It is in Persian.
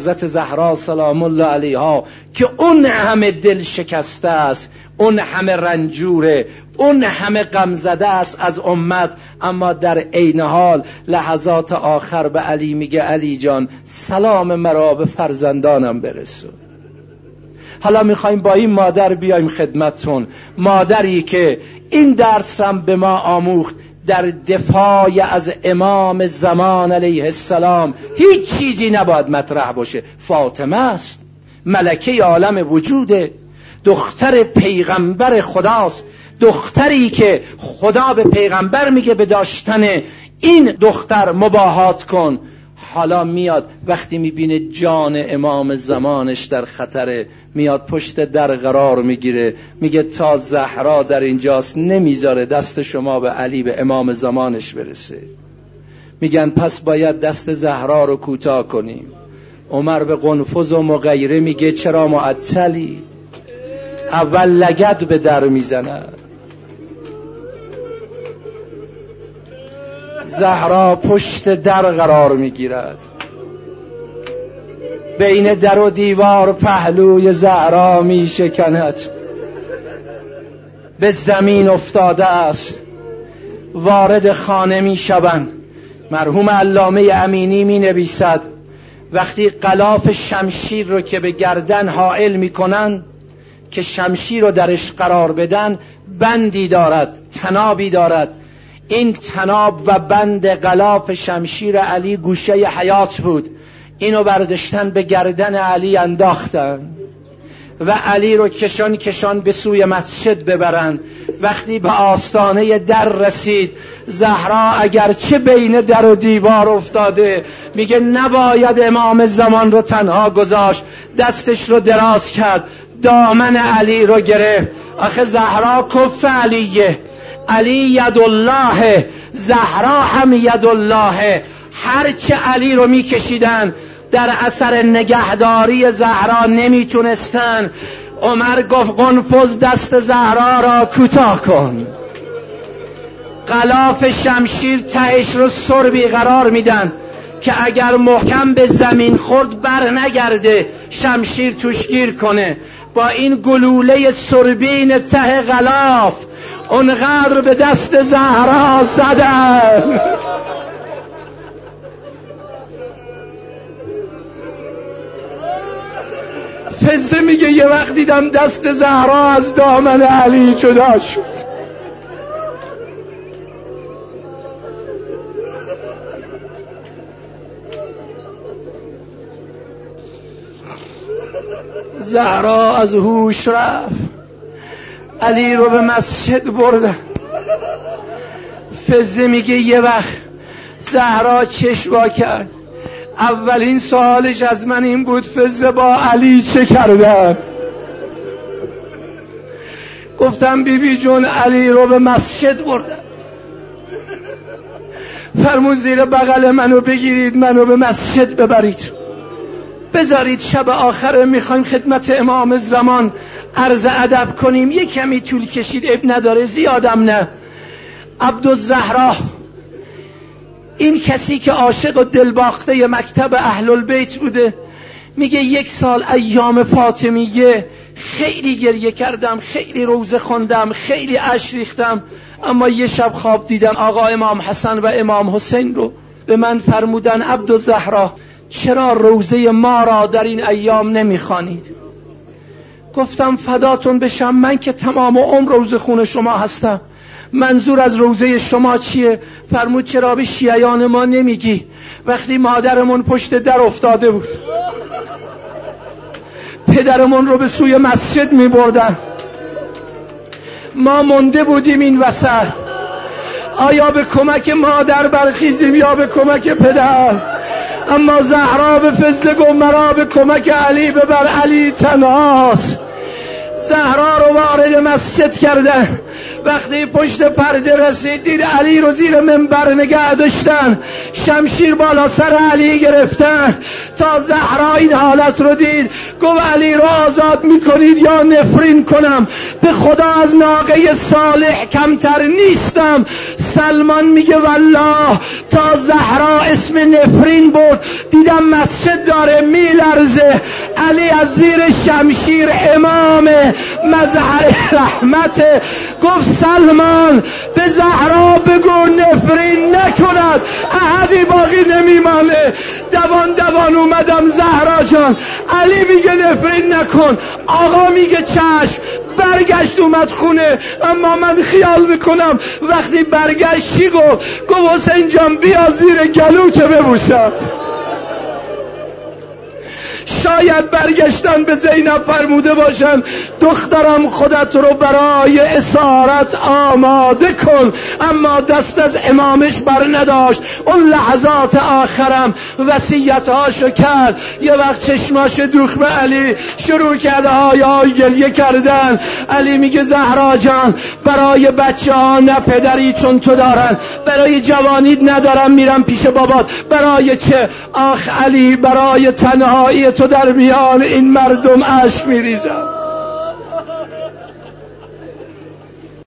حضرت زهرا سلام الله علیها که اون همه دل شکسته است اون همه رنجوره اون همه غمزده است از امت. اما در عین حال لحظات آخر به علی میگه علی جان سلام مرا به فرزندانم برسون حالا می‌خوایم با این مادر بیایم خدمتتون. مادری که این درس هم به ما آموخت در دفاع از امام زمان علیه السلام هیچ چیزی نباید مطرح باشه. فاطمه است. ملکه عالم وجوده. دختر پیغمبر خداست. دختری که خدا به پیغمبر میگه به داشتن این دختر مباهات کن. حالا میاد وقتی می‌بینه جان امام زمانش در خطره میاد پشت در قرار می‌گیره میگه تا زهرا در اینجاست نمی‌ذاره دست شما به علی به امام زمانش برسه. میگن پس باید دست زهرا رو کوتاه کنیم. عمر به قنفذ و مغیره میگه چرا معطلی؟ اول لگد به در می‌زند. زهرا پشت در قرار می‌گیرد. بین در و دیوار پهلوی زهرا می شکند به زمین افتاده است. وارد خانه می شوند مرحوم علامه امینی می نویسد وقتی قلاف شمشیر رو که به گردن حائل می کنند که شمشیر رو درش قرار بدن بندی دارد تنابی دارد. این تناب و بند غلاف شمشیر علی گوشه حیات بود. اینو برداشتن به گردن علی انداختن. و علی رو کشان کشان به سوی مسجد ببرن. وقتی به آستانه در رسید زهرا اگرچه بین در و دیوار افتاده میگه نباید امام زمان رو تنها گذاشت دستش رو دراز کرد دامن علی رو گرفت. آخه زهرا کف علیه. علی ید الله زهرا هم ید الله هرچه علی رو میکشیدن در اثر نگهداری زهرا نمی‌تونستن. عمر گفت قنفذ دست زهرا را کوتاه کن. غلاف شمشیر تهش رو سربی قرار میدن که اگر محکم به زمین خورد بر نگرده شمشیر توشگیر کنه. با این گلوله سربین ته غلاف اونقدر به دست زهرا زدن فزه میگه یه وقت دیدم دست زهرا از دامن علی جدا شد. زهرا از هوش رفت. علی رو به مسجد بردن. فزه میگه یه وقت زهرا چشوا کرد. اولین سوالش از من این بود فزه با علی چه کردن؟ گفتم بیبی بی جون علی رو به مسجد بردن. فرمون زیر بغل منو بگیرید منو به مسجد ببرید. بذارید شب آخر می‌خوایم خدمت امام زمان. عرض ادب کنیم یه کمی طول کشید اب نداره زیادم نه. عبدالزهرا این کسی که عاشق و دلباخته مکتب اهل البیت بوده میگه یک سال ایام فاطمیه خیلی گریه کردم خیلی روزه خوندم خیلی اش ریختم اما یه شب خواب دیدم آقا امام حسن و امام حسین رو به من فرمودن عبد زهرا چرا روزه ما را در این ایام نمی‌خوانید؟ گفتم فداتون بشم. من که تمام عمر روزه خون شما هستم. منظور از روزه شما چیه؟ فرمود چرا به شیعیان ما نمیگی؟ وقتی مادرمون پشت در افتاده بود. پدرمون رو به سوی مسجد می بردن ما مونده بودیم این وسط. آیا به کمک مادر برخیزیم یا به کمک پدر؟ اما زهرا به فزلگ و مرا به کمک علی ببر علی تنهاست زهرا رو وارد مسجد کرده. وقتی پشت پرده رسید دید علی رو زیر منبر نگه داشتن. شمشیر بالا سر علی گرفتن. تا زهرا این حالت رو دید. گفت علی رو آزاد می‌کنید یا نفرین کنم؟ به خدا از ناقه صالح کمتر نیستم. سلمان میگه والله تا زهرا اسم نفرین برد. دیدم مسجد داره میلر میریزه علی از زیر شمشیر امام مظهر رحمت گفت سلمان به زهرا بگو نفرین نکند احدی باقی نمیمانه. دوان دوان اومدم زهرا جان علی میگه نفرین نکن. آقا میگه چشم برگشت اومد خونه. اما من خیال می‌کنم وقتی برگشت چی گفت؟ گفت حسین جان بیا زیر گلوت ببوسم. شاید برگشتن به زینب فرموده باشن دخترم خودت رو برای اسارت آماده کن. اما دست از امامش بر نداشت. اون لحظات آخرم وسیعتهاشو کرد. یه وقت چشماش دوخ به علی شروع کرده های های گریه کردن. علی میگه زهرا جان برای بچه ها نه پدری چون تو دارن. برای جوانید ندارم میرم پیش بابات. برای چه؟ آخ علی برای تنهایی تو در میان این مردم عشق میریزم.